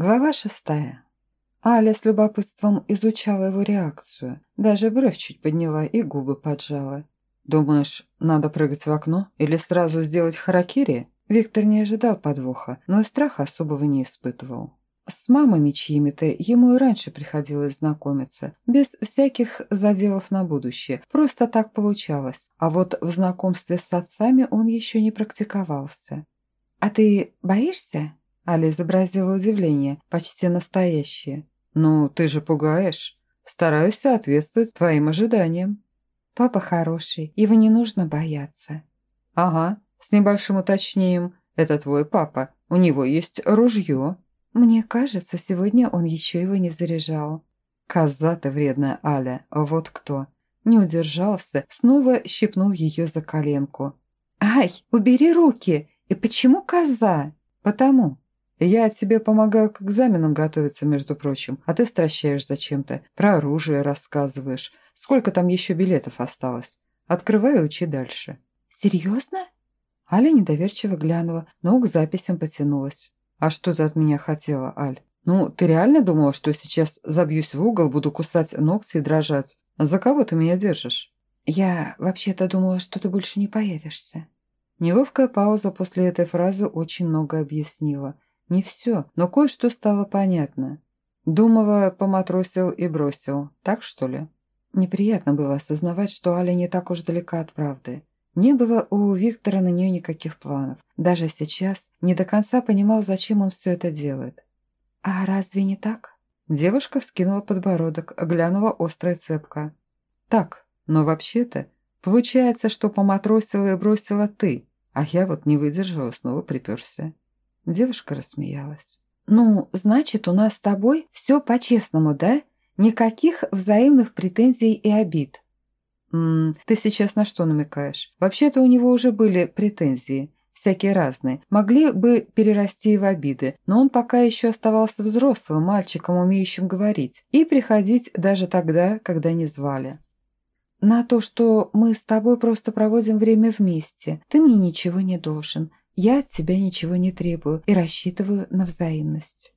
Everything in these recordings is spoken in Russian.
Глава шестая. Аля с любопытством изучала его реакцию. Даже бровь чуть подняла и губы поджала. «Думаешь, надо прыгать в окно или сразу сделать харакири?» Виктор не ожидал подвоха, но и страха особого не испытывал. С мамами чьими-то ему и раньше приходилось знакомиться, без всяких заделов на будущее, просто так получалось. А вот в знакомстве с отцами он еще не практиковался. «А ты боишься?» Аля изобразила удивление, почти настоящее. «Ну, ты же пугаешь. Стараюсь соответствовать твоим ожиданиям». «Папа хороший, его не нужно бояться». «Ага, с небольшим уточнением. Это твой папа, у него есть ружье». «Мне кажется, сегодня он еще его не заряжал». «Коза ты вредная, Аля, вот кто». Не удержался, снова щипнул ее за коленку. «Ай, убери руки! И почему коза?» «Потому. Я тебе помогаю к экзаменам готовиться, между прочим, а ты стращаешь зачем-то, про оружие рассказываешь. Сколько там еще билетов осталось? Открывай и учи дальше». «Серьезно?» Аля недоверчиво глянула, но к записям потянулась. «А что ты от меня хотела, Аль? Ну, ты реально думала, что сейчас забьюсь в угол, буду кусать ногти и дрожать? За кого ты меня держишь?» «Я вообще-то думала, что ты больше не появишься». Неловкая пауза после этой фразы очень много объяснила – не все, но кое-что стало понятно. Думала, поматросил и бросил. Так, что ли? Неприятно было осознавать, что Аля не так уж далека от правды. Не было у Виктора на нее никаких планов. Даже сейчас не до конца понимал, зачем он все это делает. «А разве не так?» Девушка вскинула подбородок, глянула острая цепка. «Так, но вообще-то, получается, что поматросила и бросила ты, а я вот не выдержала, снова приперся». Девушка рассмеялась. «Ну, значит, у нас с тобой все по-честному, да? Никаких взаимных претензий и обид». «М -м, «Ты сейчас на что намекаешь? Вообще-то у него уже были претензии, всякие разные. Могли бы перерасти в обиды, но он пока еще оставался взрослым мальчиком, умеющим говорить, и приходить даже тогда, когда не звали». «На то, что мы с тобой просто проводим время вместе, ты мне ничего не должен. Я от тебя ничего не требую и рассчитываю на взаимность».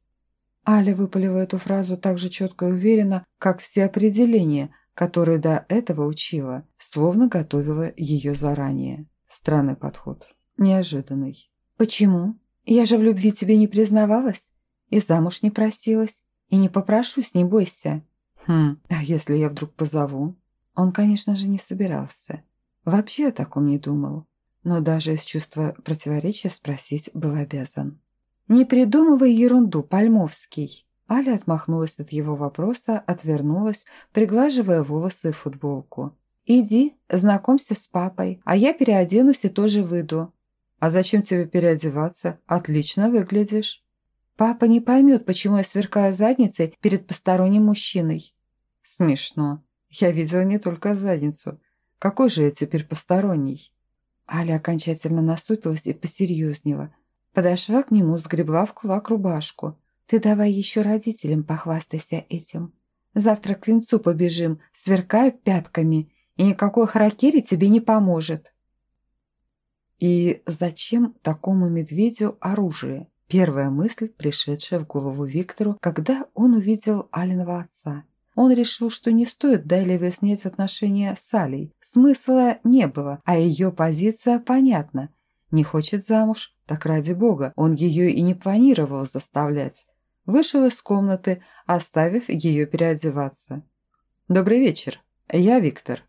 Аля выпалила эту фразу так же четко и уверенно, как все определения, которые до этого учила, словно готовила ее заранее. Странный подход. Неожиданный. «Почему? Я же в любви тебе не признавалась, и замуж не просилась, и не попрошусь, не бойся». «Хм, а если я вдруг позову?» Он, конечно же, не собирался. Вообще о таком не думал но даже из чувства противоречия спросить был обязан. «Не придумывай ерунду, Пальмовский!» Аля отмахнулась от его вопроса, отвернулась, приглаживая волосы и футболку. «Иди, знакомься с папой, а я переоденусь и тоже выйду». «А зачем тебе переодеваться? Отлично выглядишь». «Папа не поймет, почему я сверкаю задницей перед посторонним мужчиной». «Смешно. Я видела не только задницу. Какой же я теперь посторонний?» Аля окончательно насупилась и посерьезнела. Подошла к нему, сгребла в кулак рубашку. «Ты давай еще родителям похвастайся этим. Завтра к венцу побежим, сверкая пятками, и никакой харакири тебе не поможет». И зачем такому медведю оружие? Первая мысль, пришедшая в голову Виктору, когда он увидел Алиного отца – он решил, что не стоит далее выяснять отношения с Алей. Смысла не было, а ее позиция понятна. Не хочет замуж, так ради бога, он ее и не планировал заставлять. Вышел из комнаты, оставив ее переодеваться. «Добрый вечер, я Виктор»,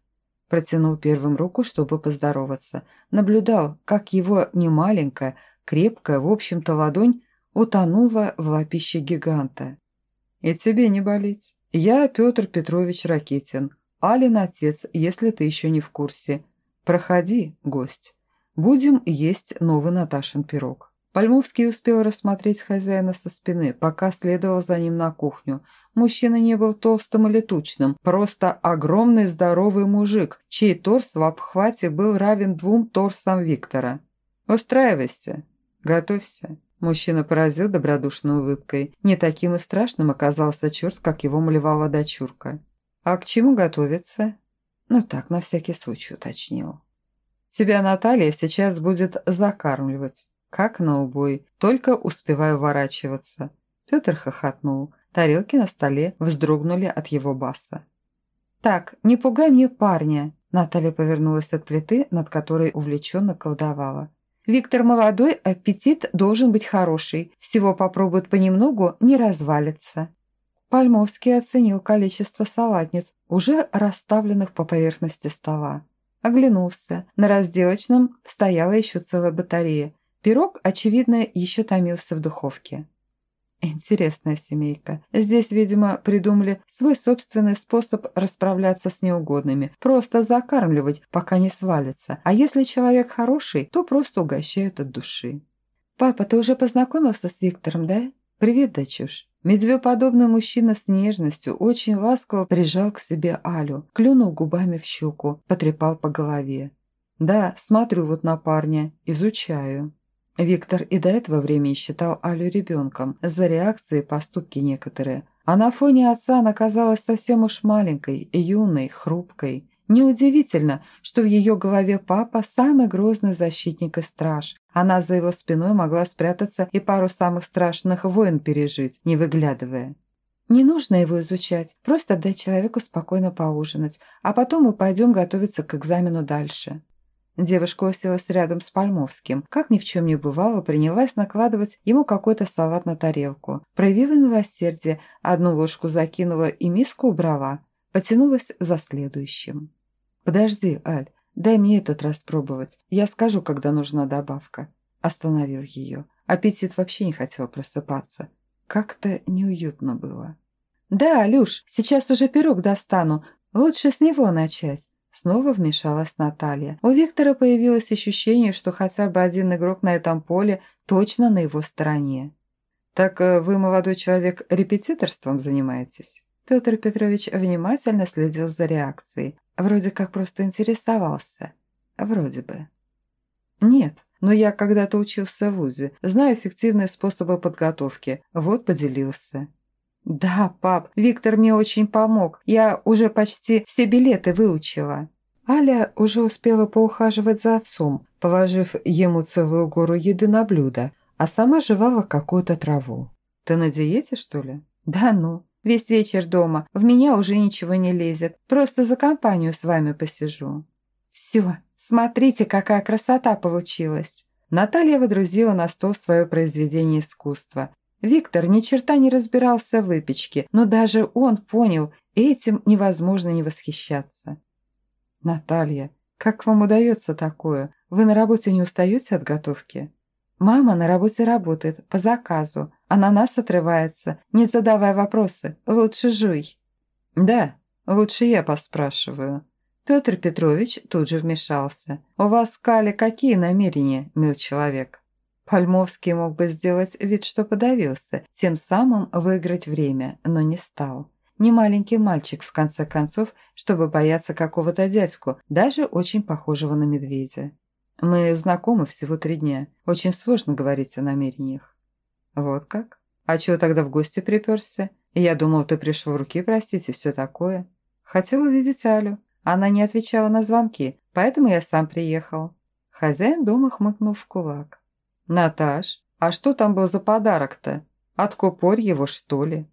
протянул первым руку, чтобы поздороваться. Наблюдал, как его немаленькая, крепкая, в общем-то, ладонь утонула в лапище гиганта. «И тебе не болеть». «Я Петр Петрович Ракетин, Алин отец, если ты еще не в курсе. Проходи, гость. Будем есть новый Наташин пирог». Пальмовский успел рассмотреть хозяина со спины, пока следовал за ним на кухню. Мужчина не был толстым или тучным, просто огромный здоровый мужик, чей торс в обхвате был равен двум торсам Виктора. «Устраивайся, готовься». Мужчина поразил добродушной улыбкой. Не таким и страшным оказался черт, как его малевала дочурка. «А к чему готовиться?» «Ну так, на всякий случай уточнил». «Тебя Наталья сейчас будет закармливать, как на убой, только успеваю ворачиваться». Петр хохотнул. Тарелки на столе вздрогнули от его баса. «Так, не пугай мне парня!» Наталья повернулась от плиты, над которой увлеченно колдовала. «Виктор молодой, аппетит должен быть хороший. Всего попробует понемногу, не развалится». Пальмовский оценил количество салатниц, уже расставленных по поверхности стола. Оглянулся. На разделочном стояла еще целая батарея. Пирог, очевидно, еще томился в духовке. Интересная семейка. Здесь, видимо, придумали свой собственный способ расправляться с неугодными. Просто закармливать, пока не свалится. А если человек хороший, то просто угощают от души. «Папа, ты уже познакомился с Виктором, да?» «Привет, дочуш». Медвеподобный мужчина с нежностью очень ласково прижал к себе Алю, клюнул губами в щеку, потрепал по голове. «Да, смотрю вот на парня, изучаю». Виктор и до этого времени считал Алю ребенком, за реакции поступки некоторые. А на фоне отца она казалась совсем уж маленькой, юной, хрупкой. Неудивительно, что в ее голове папа – самый грозный защитник и страж. Она за его спиной могла спрятаться и пару самых страшных войн пережить, не выглядывая. Не нужно его изучать, просто дай человеку спокойно поужинать, а потом мы пойдем готовиться к экзамену дальше. Девушка уселась рядом с Пальмовским. Как ни в чем не бывало, принялась накладывать ему какой-то салат на тарелку. Проявила милосердие, одну ложку закинула и миску убрала. Потянулась за следующим. «Подожди, Аль, дай мне этот раз пробовать. Я скажу, когда нужна добавка». Остановил ее. Аппетит вообще не хотел просыпаться. Как-то неуютно было. «Да, Алюш, сейчас уже пирог достану. Лучше с него начать». Снова вмешалась Наталья. У Виктора появилось ощущение, что хотя бы один игрок на этом поле точно на его стороне. «Так э, вы, молодой человек, репетиторством занимаетесь?» Петр Петрович внимательно следил за реакцией. Вроде как просто интересовался. Вроде бы. «Нет, но я когда-то учился в ВУЗе, знаю эффективные способы подготовки. Вот поделился». «Да, пап, Виктор мне очень помог. Я уже почти все билеты выучила». Аля уже успела поухаживать за отцом, положив ему целую гору еды на блюдо, а сама жевала какую-то траву. «Ты на диете, что ли?» «Да ну, весь вечер дома, в меня уже ничего не лезет, просто за компанию с вами посижу». «Все, смотрите, какая красота получилась!» Наталья водрузила на стол свое произведение искусства, Виктор ни черта не разбирался в выпечке, но даже он понял, этим невозможно не восхищаться. «Наталья, как вам удается такое? Вы на работе не устаете от готовки?» «Мама на работе работает, по заказу. Она нас отрывается. Не задавай вопросы, лучше жуй». «Да, лучше я поспрашиваю». Петр Петрович тут же вмешался. «У вас, Кали, какие намерения, мил человек?» Пальмовский мог бы сделать вид, что подавился, тем самым выиграть время, но не стал. Не маленький мальчик, в конце концов, чтобы бояться какого-то дядьку, даже очень похожего на медведя. Мы знакомы всего три дня. Очень сложно говорить о намерениях. Вот как? А чего тогда в гости приперся? Я думал, ты пришел руки просить и все такое. Хотел увидеть Алю. Она не отвечала на звонки, поэтому я сам приехал. Хозяин дома хмыкнул в кулак. «Наташ, а что там был за подарок-то? Откупорь его, что ли?»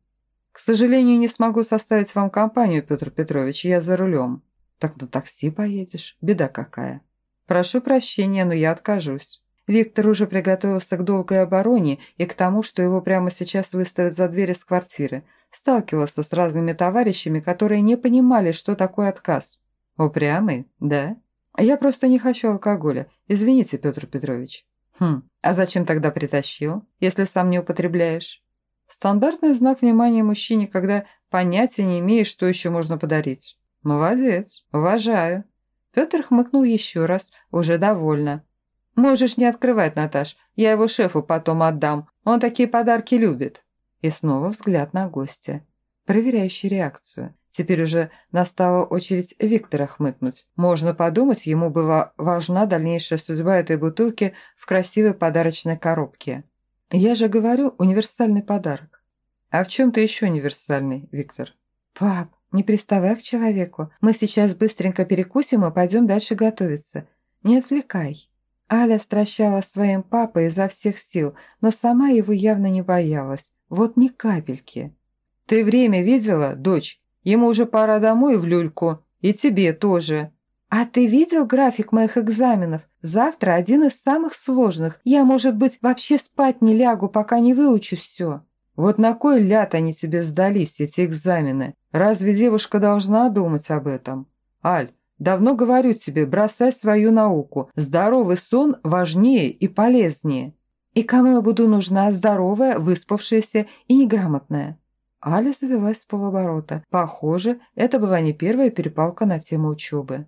«К сожалению, не смогу составить вам компанию, Петр Петрович, я за рулем». «Так на такси поедешь? Беда какая». «Прошу прощения, но я откажусь». Виктор уже приготовился к долгой обороне и к тому, что его прямо сейчас выставят за дверь из квартиры. Сталкивался с разными товарищами, которые не понимали, что такое отказ. «Упрямый, да?» «Я просто не хочу алкоголя. Извините, Петр Петрович». «Хм, а зачем тогда притащил, если сам не употребляешь?» Стандартный знак внимания мужчине, когда понятия не имеешь, что еще можно подарить. «Молодец, уважаю». Петр хмыкнул еще раз, уже довольно. «Можешь не открывать, Наташ, я его шефу потом отдам, он такие подарки любит». И снова взгляд на гостя, проверяющий реакцию. Теперь уже настала очередь Виктора хмыкнуть. Можно подумать, ему была важна дальнейшая судьба этой бутылки в красивой подарочной коробке. Я же говорю, универсальный подарок. А в чем ты еще универсальный, Виктор? Пап, не приставай к человеку. Мы сейчас быстренько перекусим и пойдем дальше готовиться. Не отвлекай. Аля стращала своим папой изо всех сил, но сама его явно не боялась. Вот ни капельки. Ты время видела, дочь? Ему уже пора домой в люльку. И тебе тоже. А ты видел график моих экзаменов? Завтра один из самых сложных. Я, может быть, вообще спать не лягу, пока не выучу все. Вот на кой ляд они тебе сдались, эти экзамены? Разве девушка должна думать об этом? Аль, давно говорю тебе, бросай свою науку. Здоровый сон важнее и полезнее. И кому я буду нужна здоровая, выспавшаяся и неграмотная? Аля завелась с полоборота. Похоже, это была не первая перепалка на тему учебы.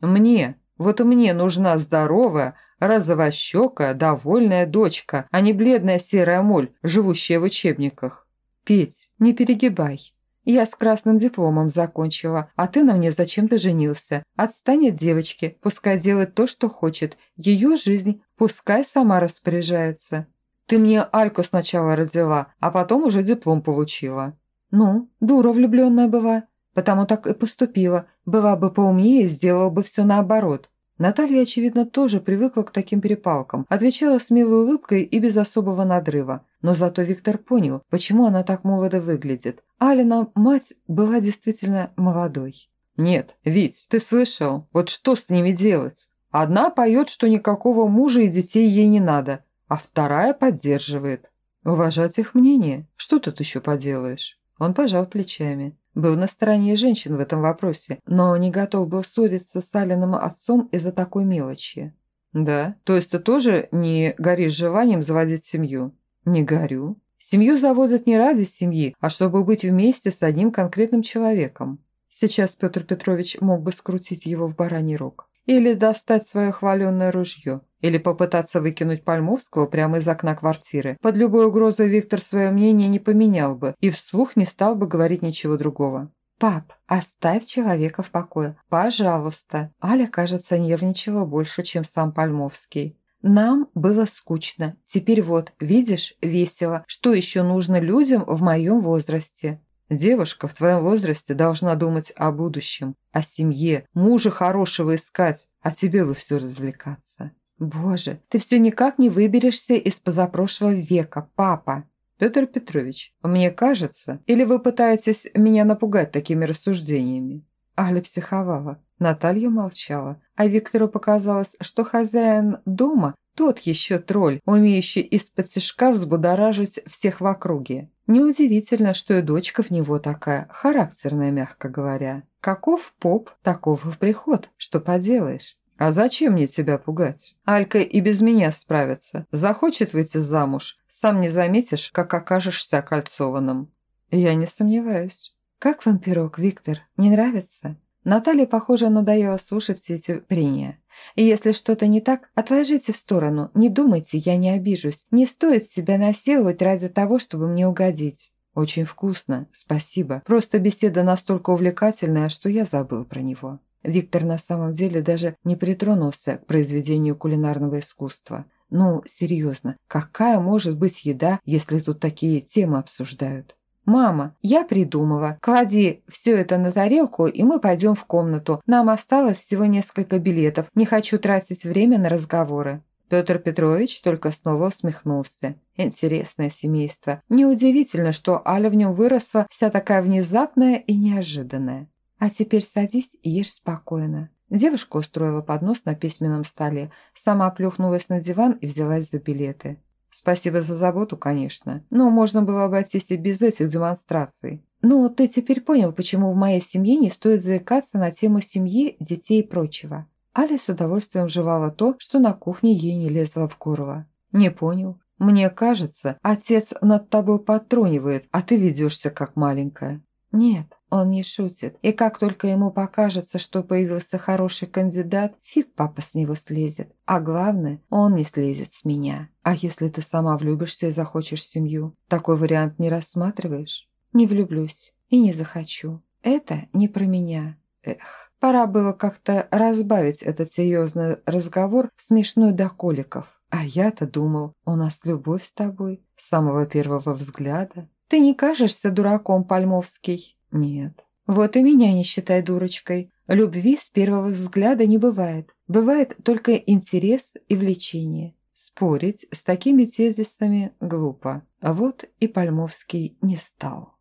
«Мне, вот мне нужна здоровая, розовощекая, довольная дочка, а не бледная серая моль, живущая в учебниках. Петь, не перегибай. Я с красным дипломом закончила, а ты на мне зачем-то женился. Отстань от девочки, пускай делает то, что хочет. Ее жизнь, пускай сама распоряжается. Ты мне Альку сначала родила, а потом уже диплом получила. Ну, дура влюбленная была, потому так и поступила. Была бы поумнее, сделала бы все наоборот. Наталья, очевидно, тоже привыкла к таким перепалкам, отвечала с милой улыбкой и без особого надрыва. Но зато Виктор понял, почему она так молодо выглядит. Алина, мать, была действительно молодой. «Нет, Вить, ты слышал? Вот что с ними делать? Одна поет, что никакого мужа и детей ей не надо, а вторая поддерживает. Уважать их мнение? Что тут еще поделаешь?» Он пожал плечами. Был на стороне женщин в этом вопросе, но не готов был ссориться с Алиным отцом из-за такой мелочи. «Да? То есть ты тоже не горишь желанием заводить семью?» «Не горю. Семью заводят не ради семьи, а чтобы быть вместе с одним конкретным человеком. Сейчас Петр Петрович мог бы скрутить его в бараний рог. Или достать свое хваленное ружье. Или попытаться выкинуть Пальмовского прямо из окна квартиры. Под любой угрозой Виктор свое мнение не поменял бы и вслух не стал бы говорить ничего другого. «Пап, оставь человека в покое, пожалуйста». Аля, кажется, нервничала больше, чем сам Пальмовский. Нам было скучно. Теперь вот, видишь, весело. Что еще нужно людям в моем возрасте? Девушка в твоем возрасте должна думать о будущем, о семье, мужа хорошего искать, а тебе вы все развлекаться. Боже, ты все никак не выберешься из позапрошлого века, папа. Петр Петрович, мне кажется, или вы пытаетесь меня напугать такими рассуждениями? Аля психовала. Наталья молчала, а Виктору показалось, что хозяин дома тот еще тролль, умеющий из-под тяжка взбудоражить всех в округе. Неудивительно, что и дочка в него такая, характерная, мягко говоря. Каков поп, таков в приход, что поделаешь. А зачем мне тебя пугать? Алька и без меня справится. Захочет выйти замуж, сам не заметишь, как окажешься окольцованным. Я не сомневаюсь. Как вам пирог, Виктор? Не нравится? Наталье, похоже, надоело слушать все эти прения. И если что-то не так, отложите в сторону. Не думайте, я не обижусь. Не стоит себя насиловать ради того, чтобы мне угодить. Очень вкусно, спасибо. Просто беседа настолько увлекательная, что я забыл про него. Виктор на самом деле даже не притронулся к произведению кулинарного искусства. Ну, серьезно, какая может быть еда, если тут такие темы обсуждают? «Мама, я придумала. Клади все это на тарелку, и мы пойдем в комнату. Нам осталось всего несколько билетов. Не хочу тратить время на разговоры». Петр Петрович только снова усмехнулся. Интересное семейство. Неудивительно, что Аля в нем выросла вся такая внезапная и неожиданная. «А теперь садись и ешь спокойно». Девушка устроила поднос на письменном столе, сама плюхнулась на диван и взялась за билеты. Спасибо за заботу, конечно, но можно было обойтись и без этих демонстраций. Ну, ты теперь понял, почему в моей семье не стоит заикаться на тему семьи, детей и прочего. Аля с удовольствием жевала то, что на кухне ей не лезло в горло. Не понял. Мне кажется, отец над тобой подтрунивает, а ты ведешься как маленькая. Нет, он не шутит. И как только ему покажется, что появился хороший кандидат, фиг папа с него слезет. А главное, он не слезет с меня. А если ты сама влюбишься и захочешь семью, такой вариант не рассматриваешь? Не влюблюсь и не захочу. Это не про меня. Эх, пора было как-то разбавить этот серьезный разговор смешной до коликов. А я-то думал, у нас любовь с тобой с самого первого взгляда. Ты не кажешься дураком, Пальмовский? Нет. Вот и меня не считай дурочкой. Любви с первого взгляда не бывает. Бывает только интерес и влечение. Спорить с такими тезисами глупо. А вот и Пальмовский не стал.